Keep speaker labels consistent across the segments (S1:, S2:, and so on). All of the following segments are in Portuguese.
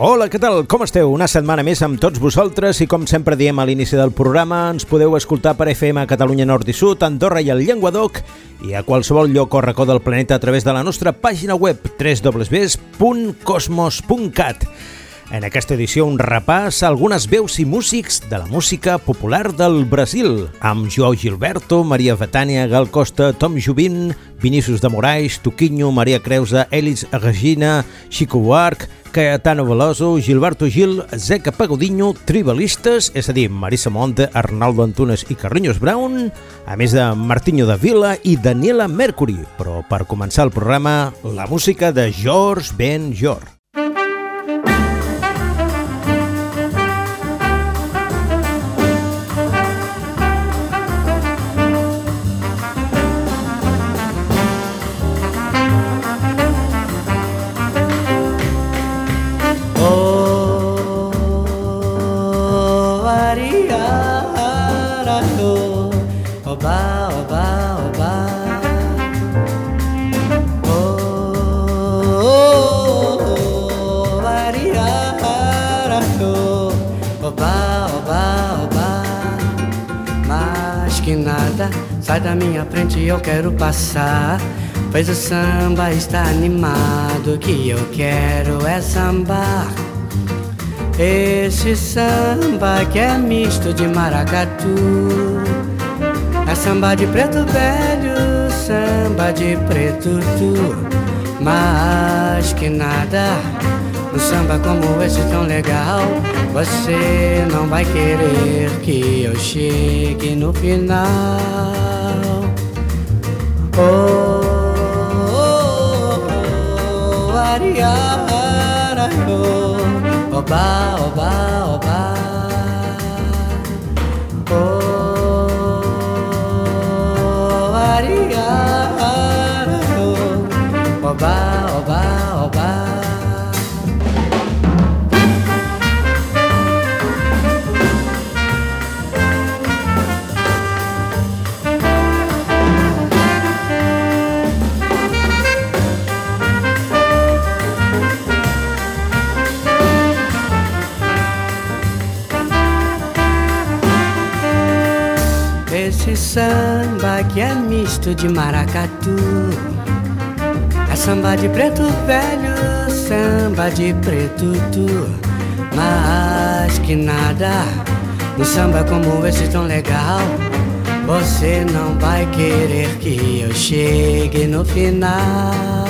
S1: Hola, què tal? Com esteu? Una setmana més amb tots vosaltres i com sempre diem a l'inici del programa ens podeu escoltar per FM a Catalunya Nord i Sud, Andorra i el Llenguadoc i a qualsevol lloc o racó del planeta a través de la nostra pàgina web www.cosmos.cat. En aquesta edició un repàs a algunes veus i músics de la música popular del Brasil, amb Joao Gilberto, Maria Betània, Gal Costa, Tom Jubin, Vinícius de Moraes, Tuquinho, Maria Creusa, Elis Regina, Chico Buarque, Caetano Veloso, Gilberto Gil, Zeca Pagodinho, Tribalistes, és a dir, Marisa Monte, Arnaldo Antunes i Carrinhos Brown, a més de Martinho de Vila i Daniela Mercury. Però per començar el programa, la música de George Ben George.
S2: Sai da minha frente, eu quero passar. Pois o samba está animado. O que eu quero é sambar. Esse samba que é misto de maracatu. É samba de preto velho, samba de preto tu. Mas que nada, um samba como esse tão legal. Você não vai querer que eu chegue no final. Oba, oba, oba. É misto de maracatu É samba de preto velho, samba de preto tu Mas que nada, um samba como esse tão legal Você não vai querer que eu chegue no final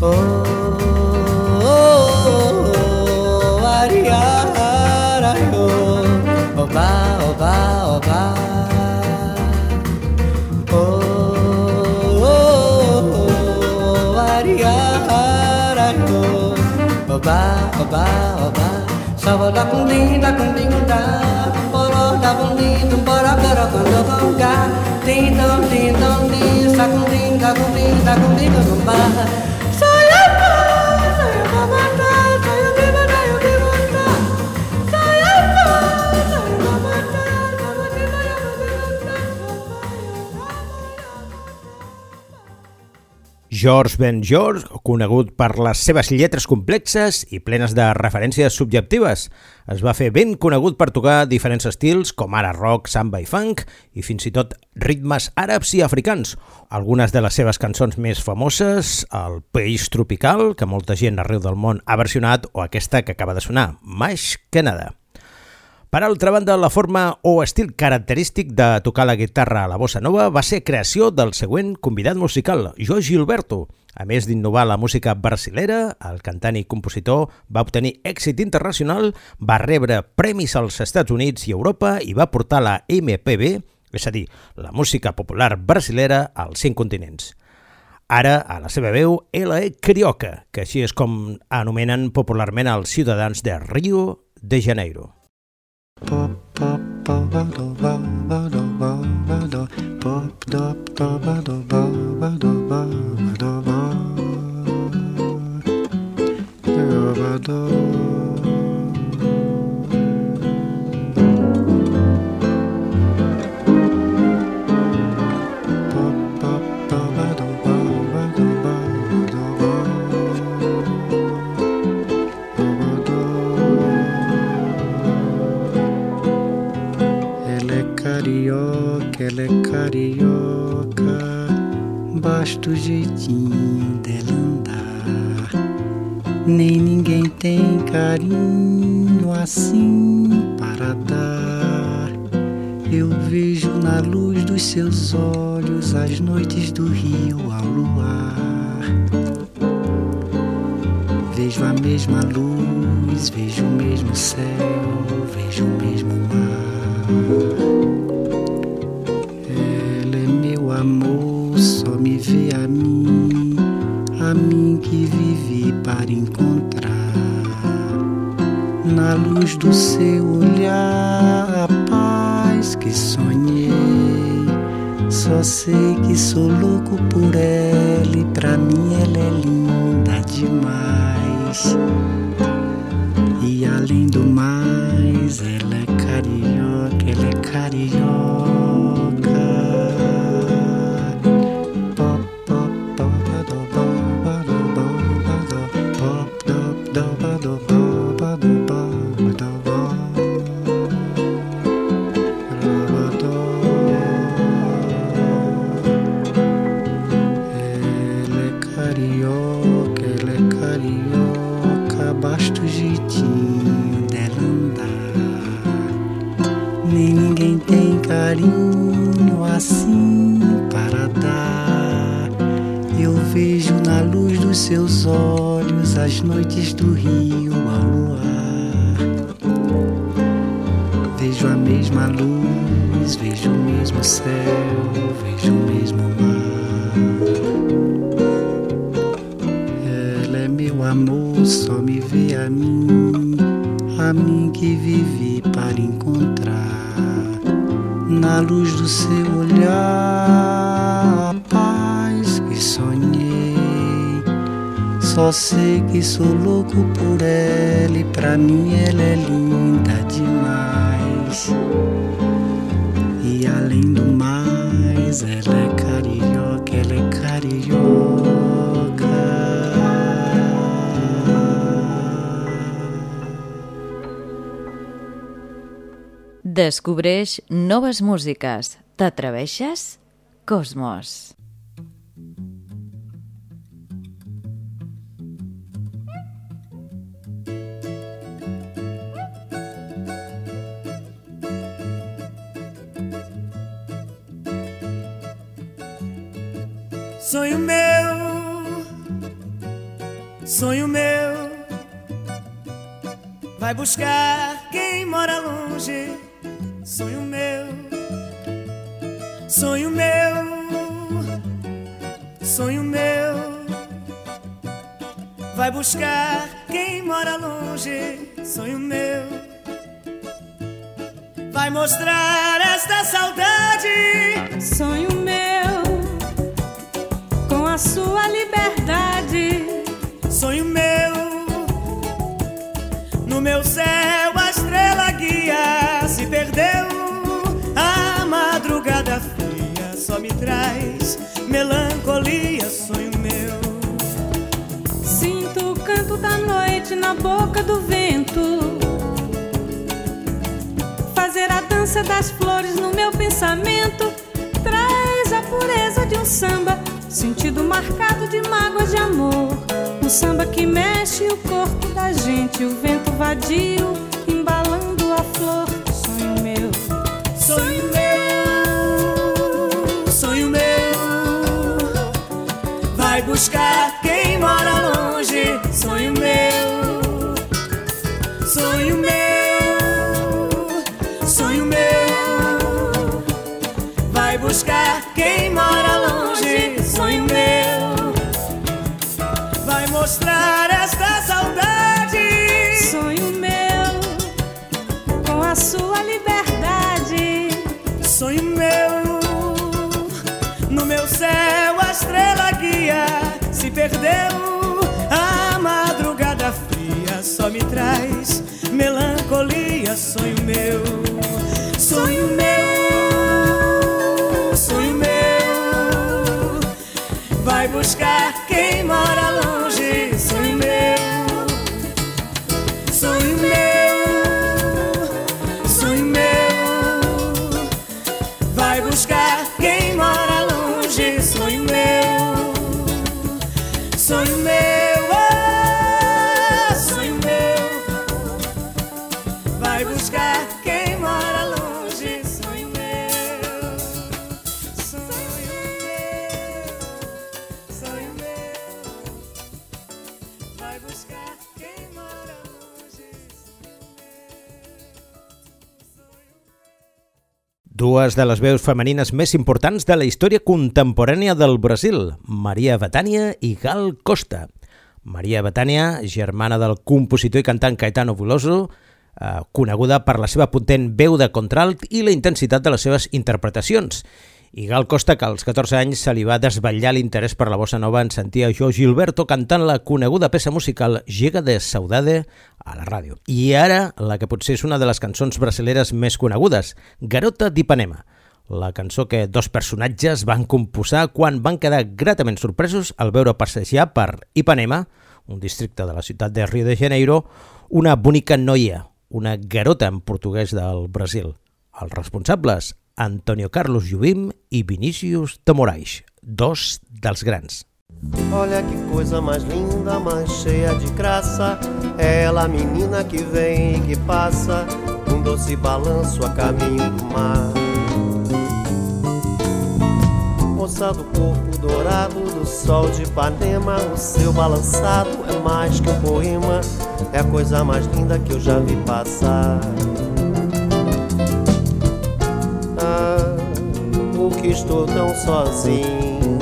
S2: Oh, oh, oh, oh oh, oba, oba, oba. ba ba ba ba ba. Sa ba da kung ding da kung ding da ba ra da kung ding dum ba ra ba ra kung da kung ga ding dong ding dong ding sa kung ding ga kung ding da kung ding da kung ba.
S1: George Ben George, conegut per les seves lletres complexes i plenes de referències subjectives. Es va fer ben conegut per tocar diferents estils, com ara rock, samba i funk, i fins i tot ritmes àrabs i africans. Algunes de les seves cançons més famoses, El País Tropical, que molta gent arreu del món ha versionat, o aquesta que acaba de sonar, Maix Canada. Per altra banda, la forma o estil característic de tocar la guitarra a la bossa nova va ser creació del següent convidat musical, Jo Gilberto. A més d'innovar la música brasilera, el cantant i compositor va obtenir èxit internacional, va rebre premis als Estats Units i Europa i va portar la MPB, és a dir, la música popular brasilera als cinc continents. Ara, a la seva veu, L.E. Crioca, que així és com anomenen popularment els ciutadans de Rio de Janeiro. Dub do
S3: ela é carioca, basta o jeitinho dela andar. Nem ninguém tem carinho assim para dar. Eu vejo na luz dos seus olhos as noites do rio ao luar. Vejo a mesma luz, vejo o mesmo céu, vejo o mesmo mar. Vê a mim, a mim que vivi para encontrar. Na luz do seu olhar, a paz que sonhei. Só sei que sou louco por ela e pra mim ela é linda demais. E além do mais, ela é carioca, ela é carioca. Só me vê a mim, a mim que vivi para encontrar. Na luz do seu olhar, a paz que sonhei só sei que sou louco por ela e pra mim ela é linda demais. E além do mais, ela é
S4: Descobreix noves músiques. T'atreveixes? Cosmos.
S5: Sonho meu, sonho meu, vai buscar quem mora longe. Sonho meu, sonho meu, sonho meu, vai buscar quem mora longe. Sonho meu, vai mostrar esta saudade.
S6: Sonho meu sua liberdade.
S5: Sonho meu, no meu céu me traz melancolia, sonho meu. Sinto o canto da noite na boca do vento. Fazer a dança das flores no meu pensamento traz a pureza de um samba, sentido marcado de mágoas de amor. Um samba que mexe o corpo da gente, o vento vadio
S1: Dues de les veus femenines més importants de la història contemporània del Brasil, Maria Bethânia i Gal Costa. Maria Bethânia, germana del compositor i cantant Caetano Veloso, eh, coneguda per la seva potent veu de contralt i la intensitat de les seves interpretacions. I Gal Costa, que als 14 anys se li va desvetllar l'interès per la bossa nova en sentir a Jo Gilberto cantant la coneguda peça musical Llega de Saudade a la ràdio. I ara, la que potser és una de les cançons brasileres més conegudes, Garota d'Ipanema, la cançó que dos personatges van composar quan van quedar gratament sorpresos al veure passejar per Ipanema, un districte de la ciutat de Rio de Janeiro, una bonica noia, una garota en portuguès del Brasil. Els responsables, Antonio Carlos Jubim i Vinícius de Moraes, dos dels grans.
S7: Olha que coisa mais linda, mais cheia de graça. É ela a menina que vem e que passa, um doce balanço a caminho do mar. Moça do corpo dourado do sol de Ipanema, o seu balançado é mais que um poema, é a coisa mais linda que eu já vi passar. Que estou tão sozinho?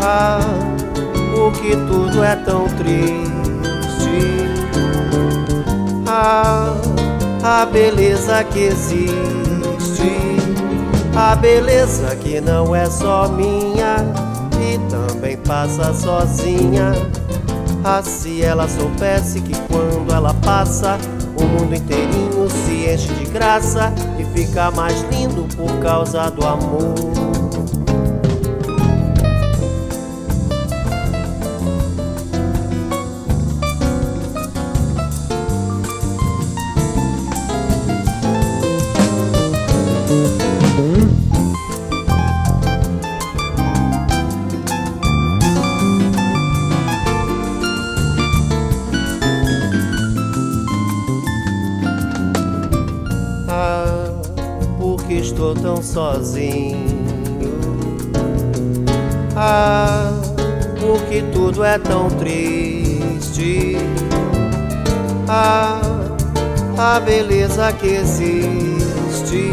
S7: Ah, porque tudo é tão triste. Ah, a beleza que existe, a beleza que não é só minha e também passa sozinha. Ah, se ela soubesse que quando ela passa, o mundo inteirinho se enche de graça e fica mais lindo por causa do amor. Sozinho. Ah, porque tudo é tão triste. Ah, a beleza que existe,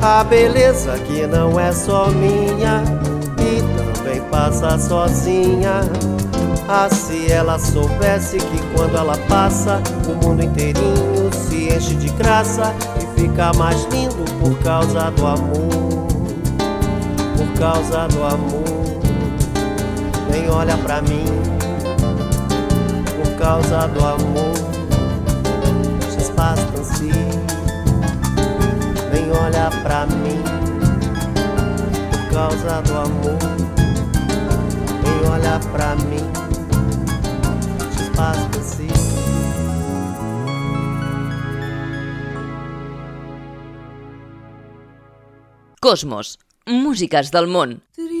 S7: a beleza que não é só minha e também passa sozinha. Ah, se ela soubesse que quando ela passa, o mundo inteirinho se enche de graça fica mais lindo por causa do amor. Por causa do amor. Nem olha pra mim. Por causa do amor. Espaço assim. Nem olha pra mim. Por causa do amor. Nem olha pra mim. basta sim.
S4: Cosmos, músiques del món.
S8: Tristeza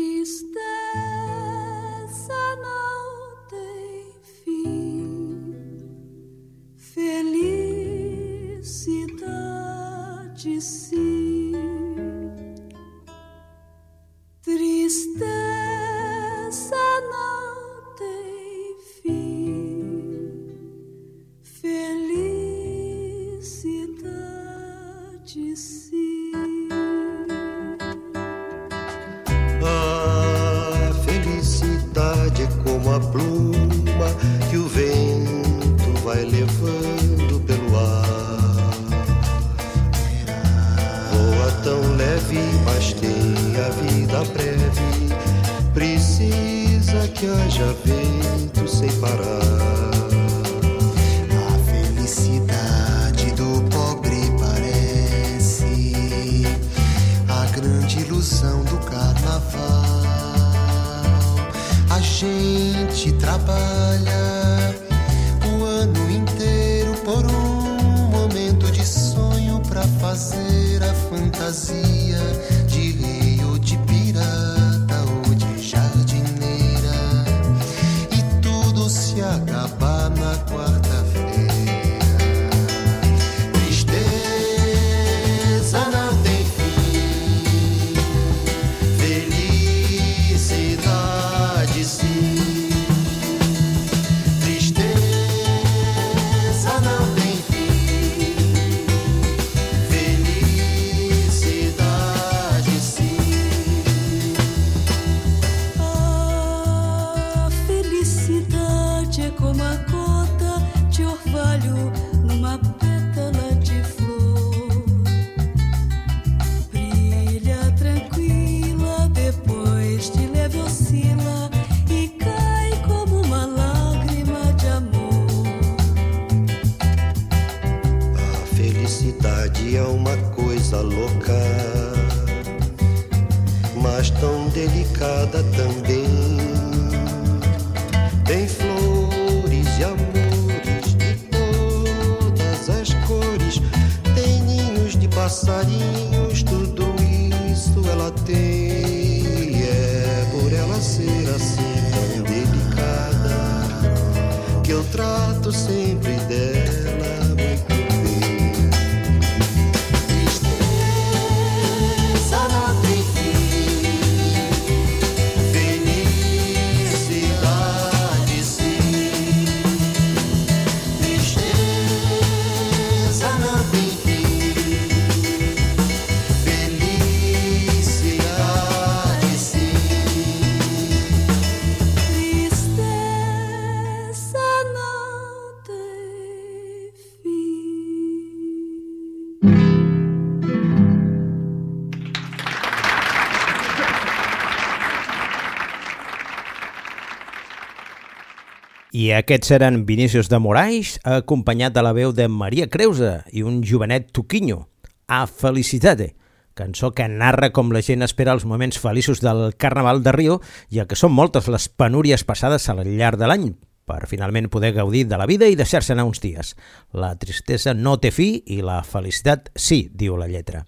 S1: Aquests eren Vinícius de Moraes, acompanyat de la veu de Maria Creusa i un jovenet Tuquinho, A Felicitate, cançó que narra com la gent espera els moments feliços del Carnaval de Rio, ja que són moltes les penúries passades al llarg de l'any, per finalment poder gaudir de la vida i deixar-se anar uns dies. La tristesa no té fi i la felicitat sí, diu la lletra.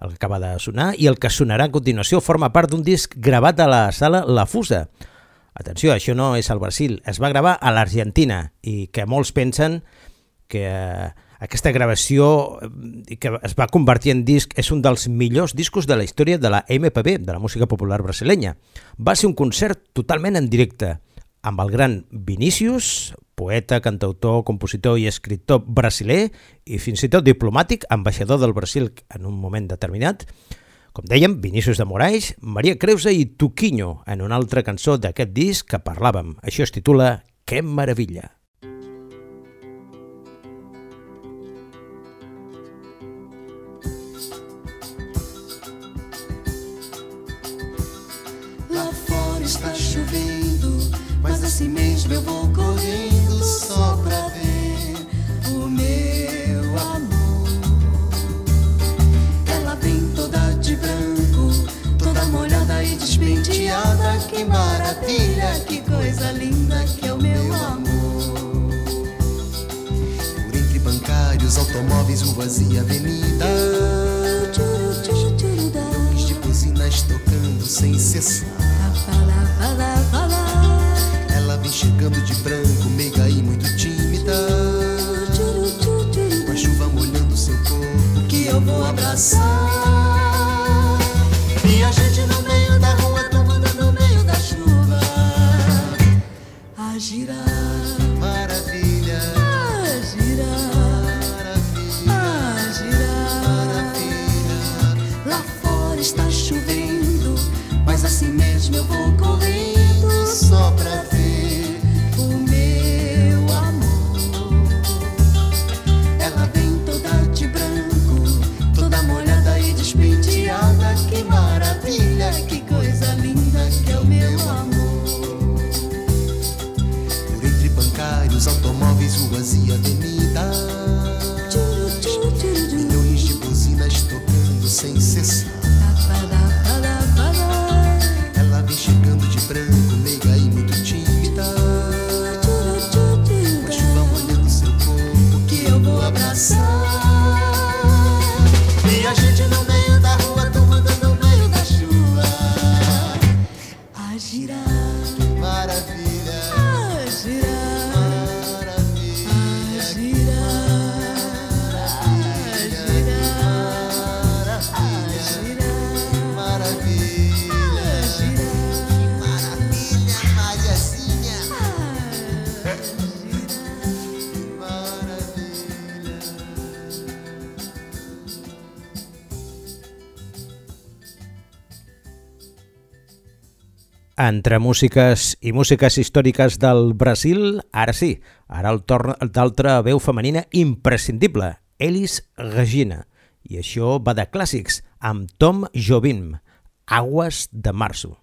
S1: El que acaba de sonar i el que sonarà a continuació forma part d'un disc gravat a la sala La Fusa, Atenció, això no és al Brasil, es va gravar a l'Argentina i que molts pensen que eh, aquesta gravació eh, que es va convertir en disc és un dels millors discos de la història de la MPB, de la música popular brasilenya. Va ser un concert totalment en directe amb el gran Vinícius, poeta, cantautor, compositor i escriptor brasiler i fins i tot diplomàtic, ambaixador del Brasil en un moment determinat, com dèiem, Vinícius de Moraes, Maria Creusa i Tuquinho en una altra cançó d'aquest disc que parlàvem. Això es titula Que meravella.
S6: Lá fora está chovendo, mas assim mesmo eu vou correndo que maravilha, que coisa linda que é o meu amor.
S8: Por entre bancários, automóveis, ruas e avenidas. Toques de buzinas tocando sem cessar. Ela vem chegando de branco
S1: Entre músiques i músiques històriques del Brasil, ara sí, ara el torn d'altra veu femenina imprescindible, Elis Regina. I això va de clàssics, amb Tom Jobim, Aguas de Março.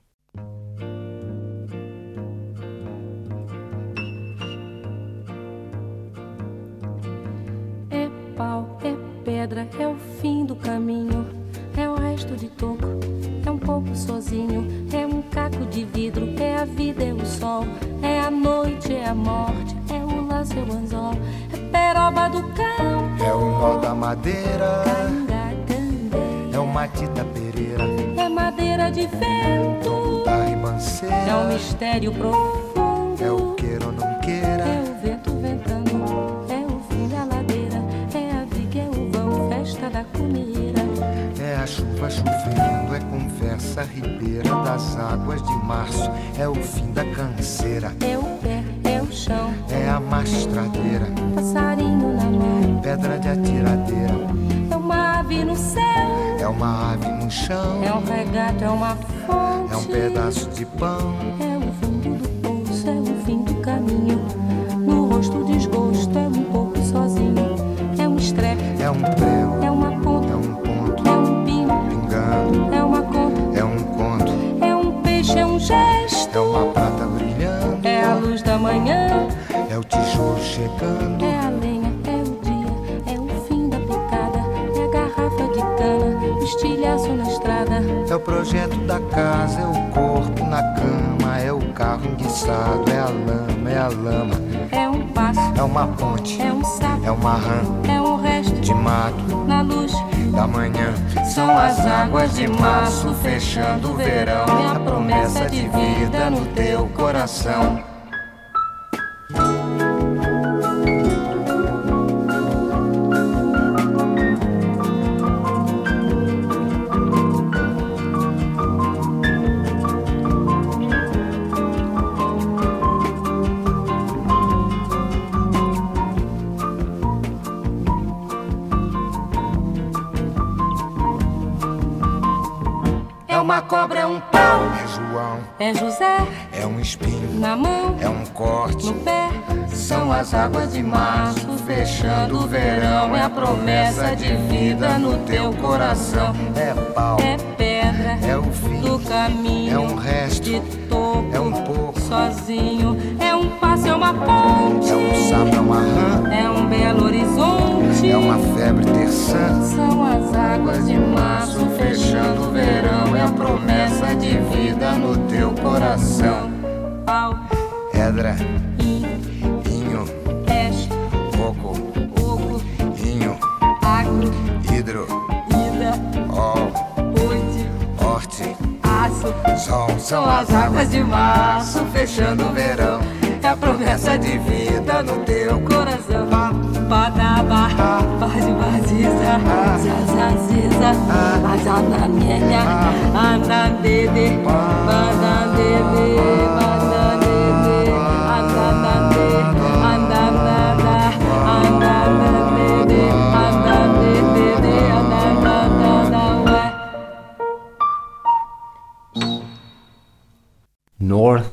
S9: É pau, é pedra, é o fim do caminho, é o resto de toco, sozinho, é um caco de vidro, é a vida, é o sol, é a noite, é a morte, é o laço, é o anzol, é peroba do campo,
S8: É o nó da madeira,
S9: canga,
S8: é o Matita Pereira,
S9: é madeira de vento,
S8: da
S9: é um
S8: ribanceira,
S9: mistério profundo,
S8: é o queira ou não queira,
S9: a
S8: chuva chovendo, é conversa ribeira das águas de março, é o fim da canseira,
S9: É o pé, é o chão,
S8: é a mastradeira,
S9: passarinho na mão.
S8: pedra de atiradeira,
S9: É uma ave no céu,
S8: é uma ave no chão,
S9: é um regato, é uma fonte.
S8: é um pedaço de pão,
S9: É o fundo do poço, é o fim do caminho. No rosto desgosto, é um pouco sozinho. É um estrepe,
S8: é um prego,
S9: da manhã,
S8: é o tijolo chegando,
S9: é a lenha, é o dia, é o fim da picada, é a garrafa de cana, o estilhaço na estrada.
S8: É o projeto da casa, é o corpo na cama, é o carro enguiçado, é a lama, é a lama,
S9: É um passo,
S8: é uma ponte,
S9: é um sapo,
S8: é uma rã
S9: é um resto
S8: de mato
S9: na luz.
S8: da manhã.
S9: São as águas de março fechando o verão e a promessa de vida no teu coração. As águas de março fechando o verão. É a promessa de vida no teu coração.
S8: é pau,
S9: É pedra
S8: é o fim,
S9: do caminho.
S8: é um resto,
S9: de topo,
S8: é um pouco,
S9: sozinho. É um passo, é uma ponte.
S8: é um sapo, é uma rã,
S9: É um belo horizonte.
S8: é uma febre terçã.
S9: São as águas de março fechando o verão. É a promessa de vida no teu coração. Pau,
S8: Pedra,
S10: São as águas de março fechando o verão. É a promessa de vida no teu coração.
S9: Badaba, Bazi Baziza, Zazaziza, Azanamenya, Anandede, Banandede,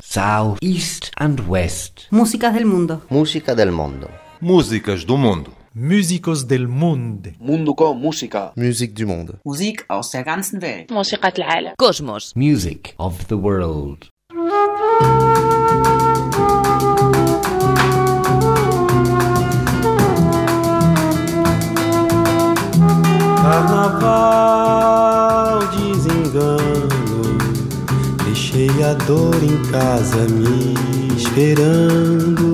S11: South, East and West.
S12: Músicas del mundo.
S13: Música del mundo.
S14: Músicas do mundo.
S15: Músicos del mundo.
S16: Mundo com música.
S13: Musik du Monde.
S17: Musik aus der ganzen Welt.
S18: موسيقى العالم كوزموس
S11: Music of the world.
S19: Carnaval, Deixei a dor em casa me esperando.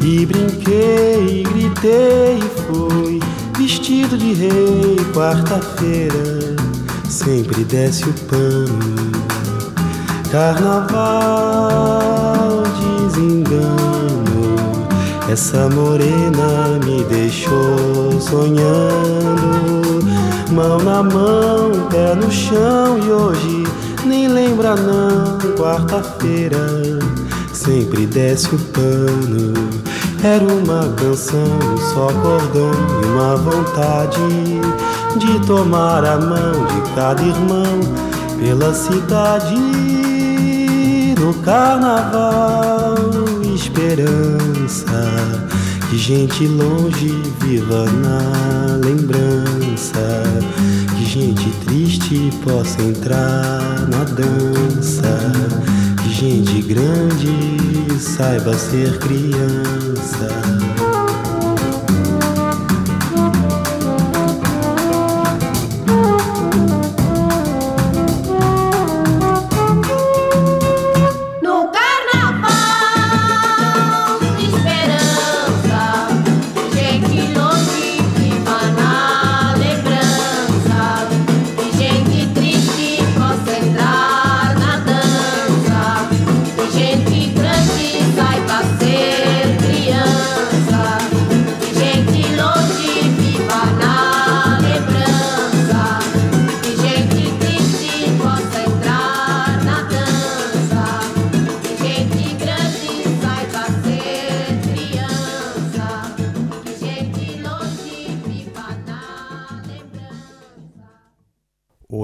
S19: E brinquei, gritei e fui vestido de rei. Quarta-feira sempre desce o pano. Carnaval, desengano. Essa morena me deixou sonhando. Mão na mão, pé no chão e hoje nem lembra não. Quarta-feira sempre desce o pano. Era uma canção, só cordão e uma vontade de tomar a mão de cada irmão pela cidade no carnaval. Esperança de gente longe viva na lembrança. Gente triste possa entrar na dança. Gente grande saiba ser criança.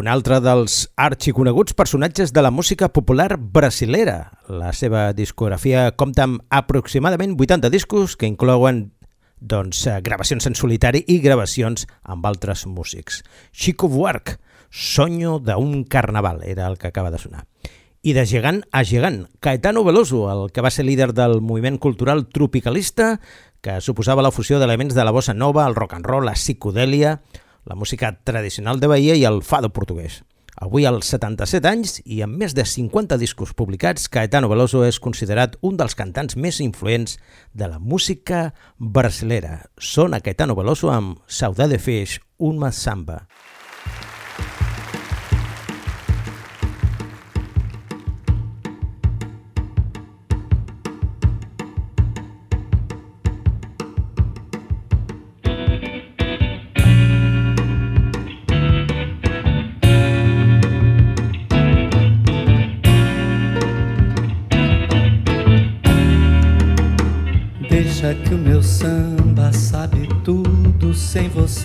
S1: Un altre dels arxiconeguts personatges de la música popular brasilera. La seva discografia compta amb aproximadament 80 discos que inclouen doncs, eh, gravacions en solitari i gravacions amb altres músics. Chico Buarque, Sonyo d'un carnaval, era el que acaba de sonar. I de gegant a gegant, Caetano Veloso, el que va ser líder del moviment cultural tropicalista, que suposava la fusió d'elements de la bossa nova, el rock and roll, la psicodèlia, la música tradicional de Bahia i el fado portuguès. Avui, als 77 anys i amb més de 50 discos publicats, Caetano Veloso és considerat un dels cantants més influents de la música brasilera. Sona Caetano Veloso amb Saudade Fish, un samba.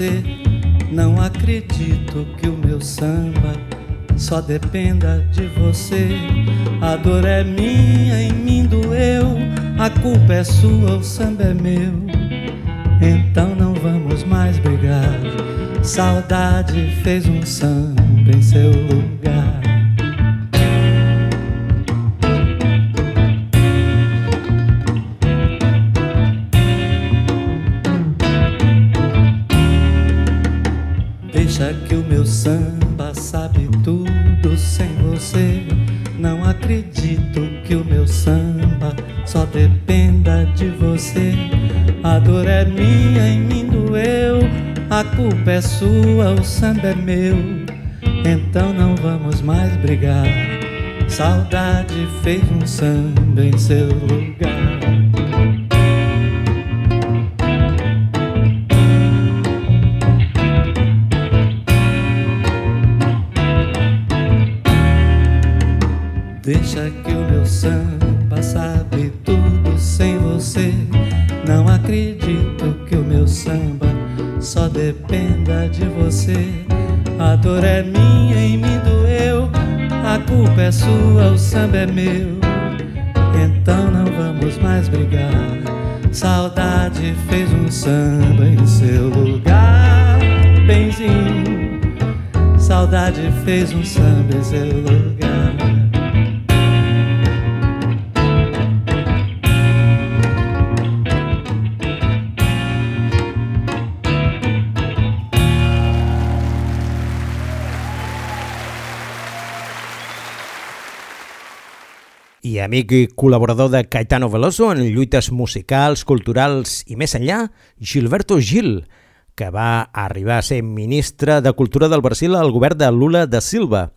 S19: Você. Não acredito que o meu samba só dependa de você. A dor é minha, em mim doeu. A culpa é sua, o samba é meu. Então não vamos mais brigar. Saudade fez um samba em seu lugar. Samba sabe tudo sem você. Não acredito que o meu samba só dependa de você. A dor é minha, em mim doeu. A culpa é sua, o samba é meu. Então não vamos mais brigar.
S3: Saudade fez um samba em seu lugar. Fez um samba em seu lugar.
S1: i amic i col·laborador de Caetano Veloso en lluites musicals, culturals i més enllà, Gilberto Gil, que va arribar a ser ministre de Cultura del Brasil al govern de Lula da Silva.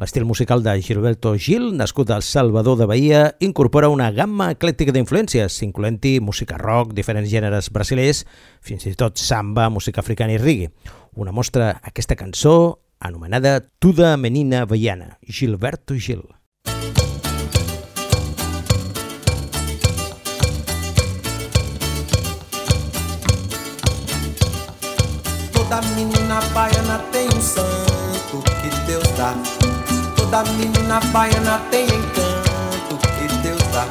S1: L'estil musical de Gilberto Gil, nascut al Salvador de Bahia, incorpora una gamma eclèctica d'influències, incloent-hi música rock, diferents gèneres brasilers, fins i tot samba, música africana i reggae. Una mostra aquesta cançó anomenada Tuda Menina Baiana, Gilberto Gil.
S20: Toda menina baiana tem um santo que Deus dá. Toda menina baiana tem encanto que Deus dá.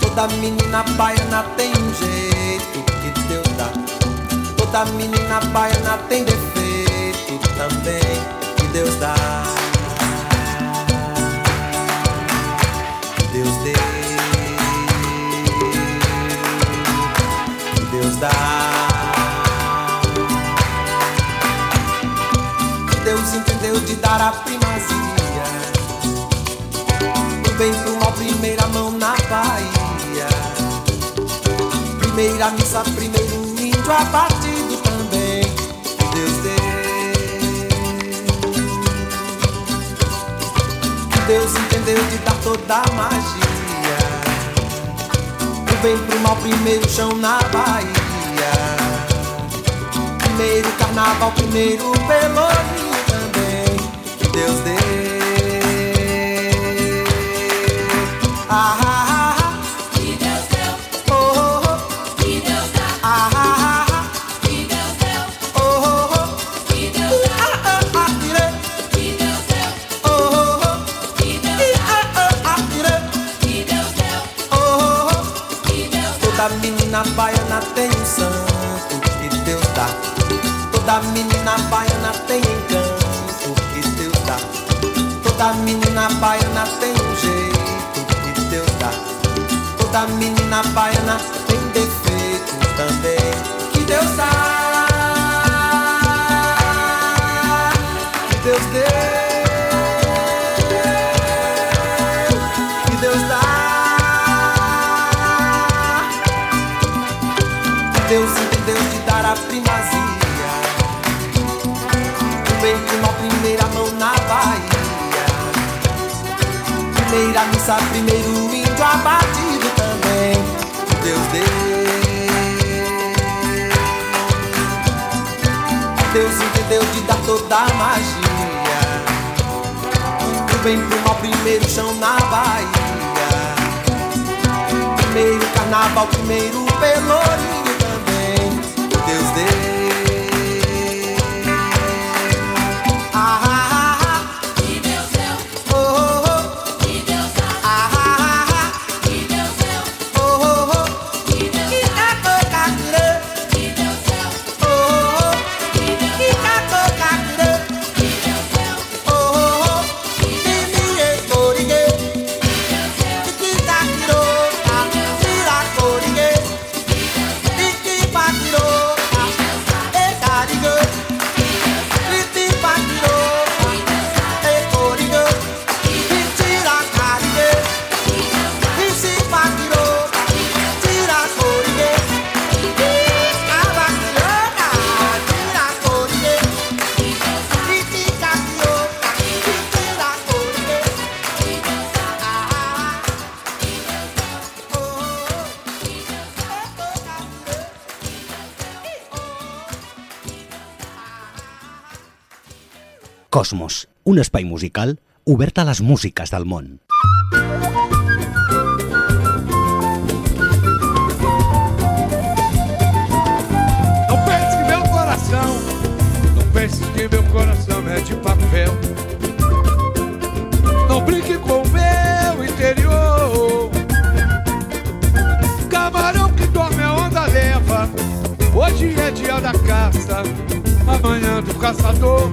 S20: Toda menina baiana tem um jeito que Deus dá. Toda menina baiana tem defeito também que Deus dá. Deus. Que Deus dá. Primazia. Do bem pro mal, primeira mão na Bahia. Primeira missa, primeiro índio abatido também. Deus deu Deus entendeu de dar toda a magia. Do bem pro mal, primeiro chão na Bahia. Primeiro carnaval, primeiro pelourinho Deus dê. Ah, ah, ah,
S8: Que Deus deu,
S20: oh, oh, oh.
S8: que Deus dá,
S20: Ah, ah, ah,
S8: que Deus deu,
S20: oh, oh, oh.
S8: que Deus dá,
S20: Ah, ah, ah, tirei.
S8: que Deus deu,
S20: Oh, oh, oh.
S8: que Deus dá,
S20: ah, ah, ah,
S8: que Deus deu,
S20: Oh, oh, oh.
S8: que Deus dá,
S20: Toda menina baiana tem um santo que Deus dá. Toda menina baiana menina baiana tem um jeito que Deus dá. Toda menina baiana Missa, primeiro índio abatido também. Deus deu Deus entendeu de dar toda a magia. O bem pro mal, primeiro chão na Bahia. Primeiro carnaval, primeiro pelourinho
S11: Cosmos, un espai musical obert a les músiques del món.
S21: Não pense que meu coração, não pense que meu coração é de papel. Não brinque com meu interior. Camarão que dorme a onda leva. Hoje é dia da caça, amanhã do caçador.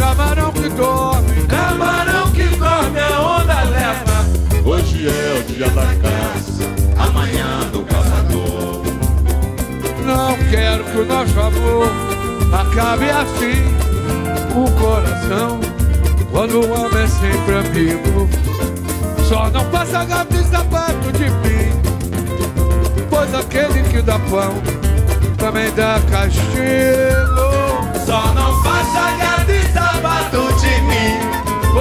S21: Camarão que dorme, camarão que dorme a onda leva.
S22: Hoje é o dia da caça, amanhã do caçador.
S21: Não quero que o nosso amor acabe assim. O coração, quando o homem é sempre amigo, só não passa gato e sapato de mim. Pois aquele que dá pão também dá castigo.
S22: Só não faça gato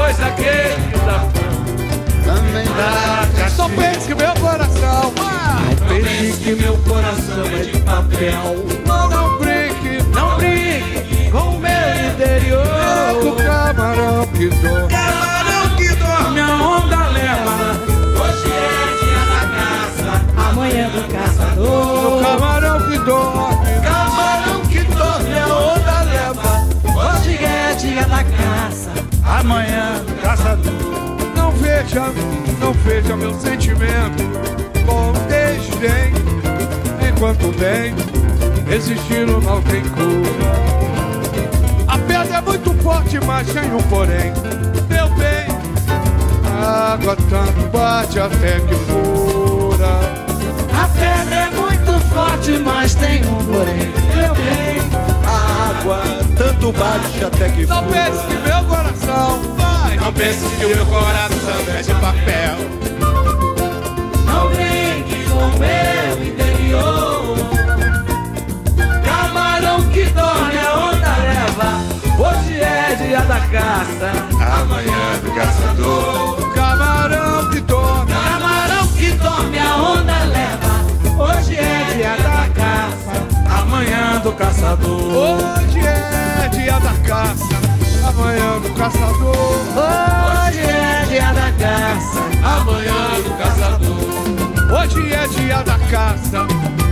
S21: Pois aquele que dá pão
S22: também dá castigo.
S21: Não pense que meu coração, ah,
S22: Não pense que meu coração é de papel.
S21: não, não brinque, não brinque com o meu interior. É o camarão que dorme.
S22: Camarão que dorme, a onda leva. Hoje é dia da caça, amanhã do
S21: O
S22: caçador.
S21: camarão que dorme.
S22: Camarão que dorme, a onda leva. Hoje é dia da caça, amanhã do caçador.
S21: Não veja, não veja meu sentimento com desdém. Enquanto bem, existir o mal tem cura. A pedra é muito forte, mas tem um porém. Meu bem, a água tanto bate até que fura.
S22: A pedra é muito forte, mas tem um porém. Meu bem, a água tanto bate até que
S21: Não pense que meu coração vai.
S22: Não pense que o meu coração é de papel. Não brinque com o meu interior. Caçador. Hoje é dia da caça, amanhã do caçador.
S21: Hoje é dia da caça,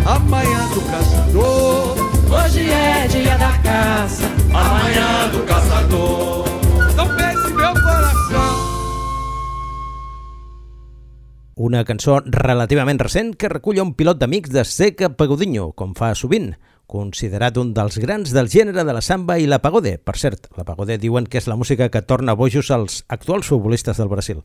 S21: amanhã do caçador.
S22: Hoje é dia da caça, amanhã do caçador.
S21: Meu coração.
S1: Una cançó relativament recent que recull un pilot d'amics de Seca Pagodiño, com fa sovint, considerat un dels grans del gènere de la samba i la pagode. Per cert, la pagode diuen que és la música que torna bojos als actuals futbolistes del Brasil.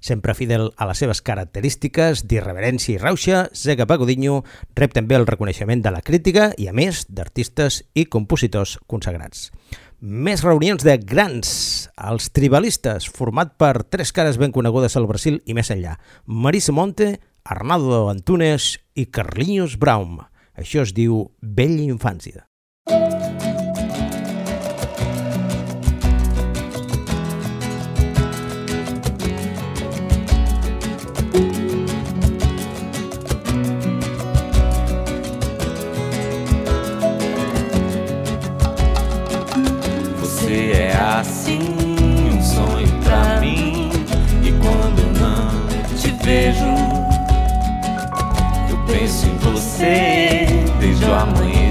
S1: Sempre fidel a les seves característiques d'irreverència i rauxa, Sega Pagodiño rep també el reconeixement de la crítica i, a més, d'artistes i compositors consagrats. Més reunions de grans, els tribalistes, format per tres cares ben conegudes al Brasil i més enllà. Marisa Monte, Arnaldo Antunes i Carlinhos Brown. Això es diu Bella Infància.
S23: Você é assim, um sonho pra mim. E quando não te vejo, eu penso em você family.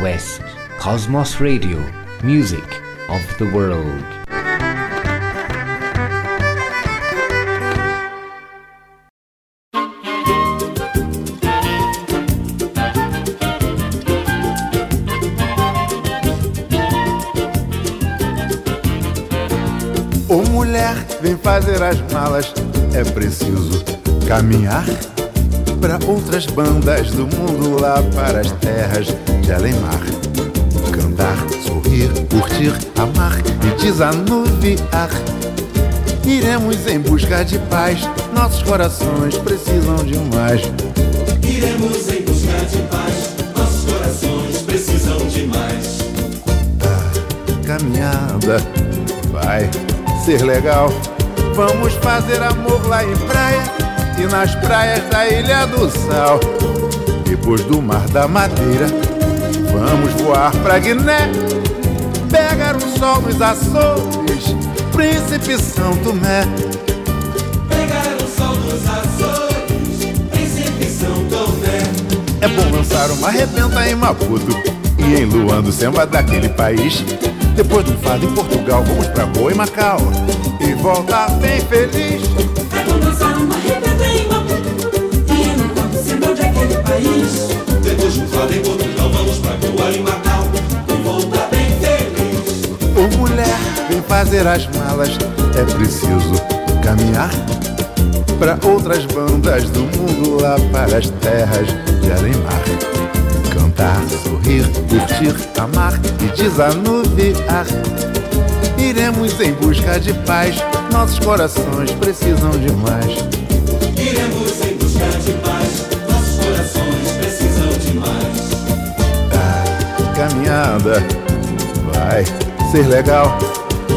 S23: West. Cosmos Radio, music of the world.
S24: Ô mulher, vem fazer as malas, é preciso caminhar para outras bandas do mundo lá para as terras de além-mar. Cantar, sorrir, curtir, amar e desanuviar. Iremos em busca de paz, nossos corações precisam de mais.
S25: Iremos em busca de paz, nossos corações precisam de mais.
S24: Ah, caminhada vai ser legal. Vamos fazer amor lá em praia e nas praias da Ilha do Sal. Depois do Mar da Madeira, vamos voar pra Guiné. Pegar o sol nos Açores, Príncipe São Tomé.
S25: Pegar o sol nos Açores, Príncipe São Tomé.
S24: É bom lançar uma arrebenta em Maputo e em Luando, samba daquele país. Depois do fado em Portugal, vamos pra Boa e Macau e voltar bem feliz. Fazer as malas, é preciso caminhar para outras bandas do mundo lá para as terras de além-mar. Cantar, sorrir, curtir, amar e desanuviar. Iremos em busca de paz, nossos corações precisam de mais.
S25: Iremos em busca de paz, nossos corações precisam de mais.
S24: Ah, caminhada vai ser legal.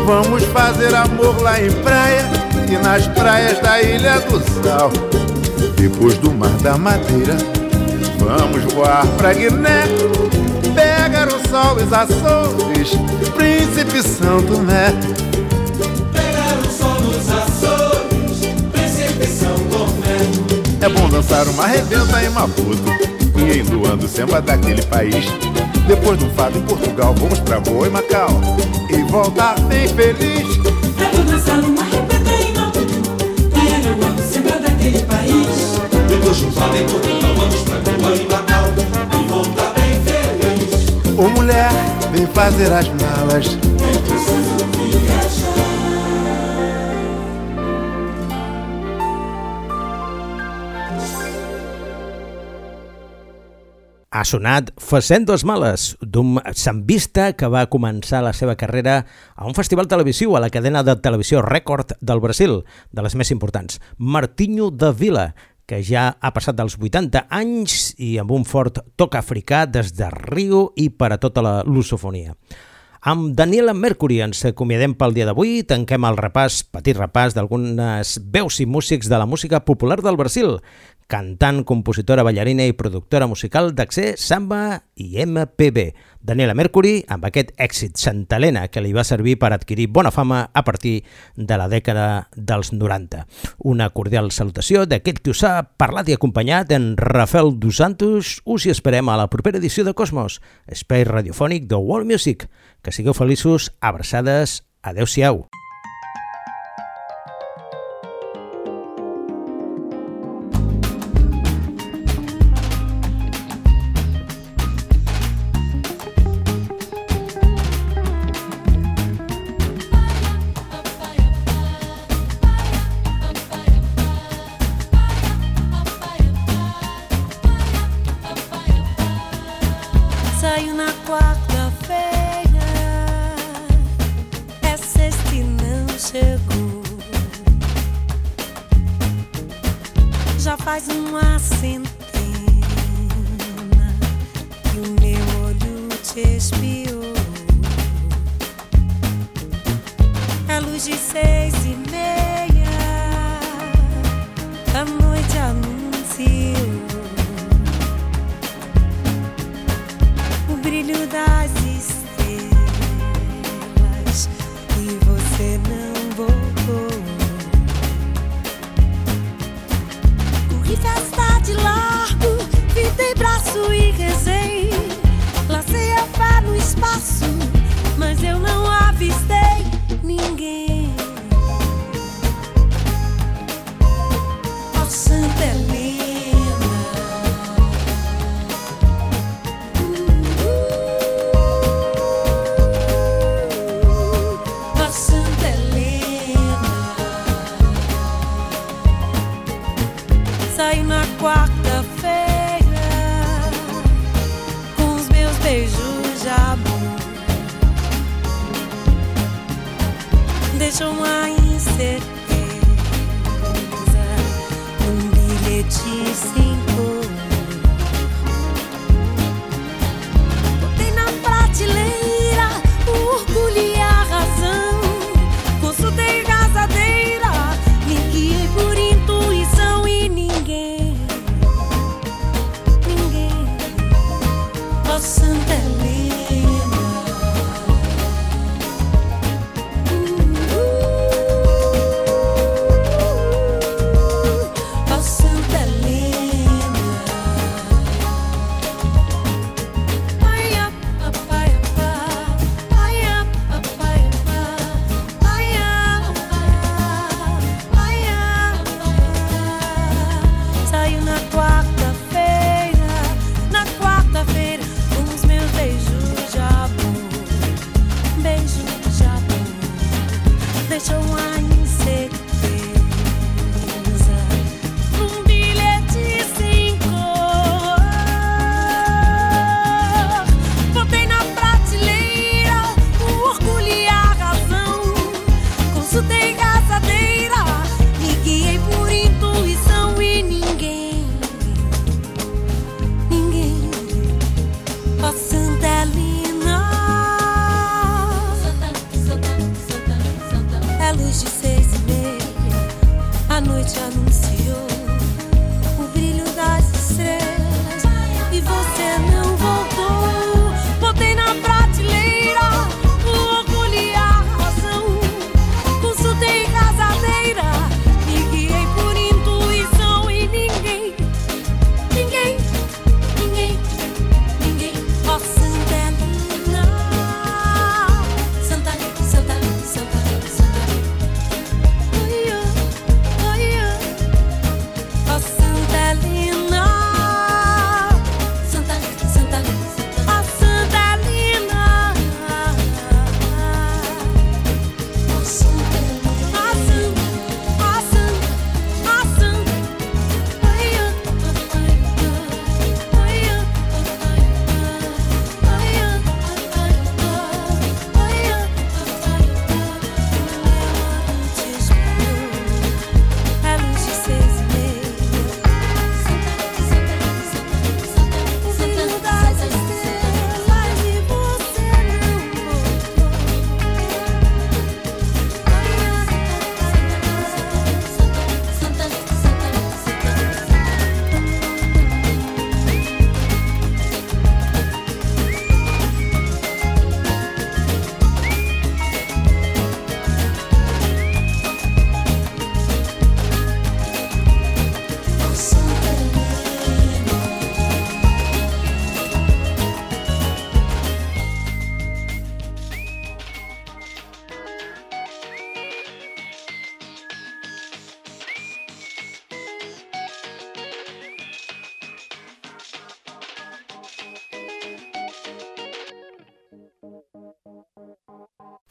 S24: Vamos fazer amor lá em praia e nas praias da Ilha do Sal. Depois do Mar da Madeira, vamos voar pra Guiné. Pegar o sol nos Açores, Príncipe São Tomé.
S25: Pegar o sol nos Açores, Príncipe São Tomé.
S24: É bom dançar uma reventa em Maputo e em Luando, samba daquele país. Depois do fado em Portugal, vamos pra Boa e Macau e voltar bem feliz.
S25: Bom dançar uma arrebenta em Maputo em Luando, samba daquele país. Depois do fado em Portugal, vamos pra Boa e Macau e voltar bem feliz.
S24: Ô mulher, vem fazer as malas.
S25: É
S1: Ha sonat Facendo dos Males, d'un sambista que va començar la seva carrera a un festival televisiu, a la cadena de televisió Record del Brasil, de les més importants, Martinho da Vila, que ja ha passat dels 80 anys i amb un fort toc africà des de Rio i per a tota la lusofonia. Amb Daniela Mercury ens acomiadem pel dia d'avui, tanquem el repàs, petit repàs d'algunes veus i músics de la música popular del Brasil, cantant, compositora, ballarina i productora musical d'accés, samba i MPB. Daniela Mercury, amb aquest èxit Santa Helena que li va servir per adquirir bona fama a partir de la dècada dels 90. Una cordial salutació d'aquest que us ha parlat i acompanyat en Rafael Dos Santos. Us hi esperem a la propera edició de Cosmos, espai radiofònic de World Music. Que sigueu feliços, abraçades, adeu-siau.
S6: já faz uma centena que o meu olho te espiou. É luz de seis e meia, a noite anunciou o brilho das espaço e rezei. Lancei a fé no espaço, mas eu não avistei ninguém. deixam a incerteza. Um bilhete sem cor. Botei na prateleira o orgulho e a razão. Consultei gazadeira, me guiei por intuição e ninguém, ninguém, ó oh, Santa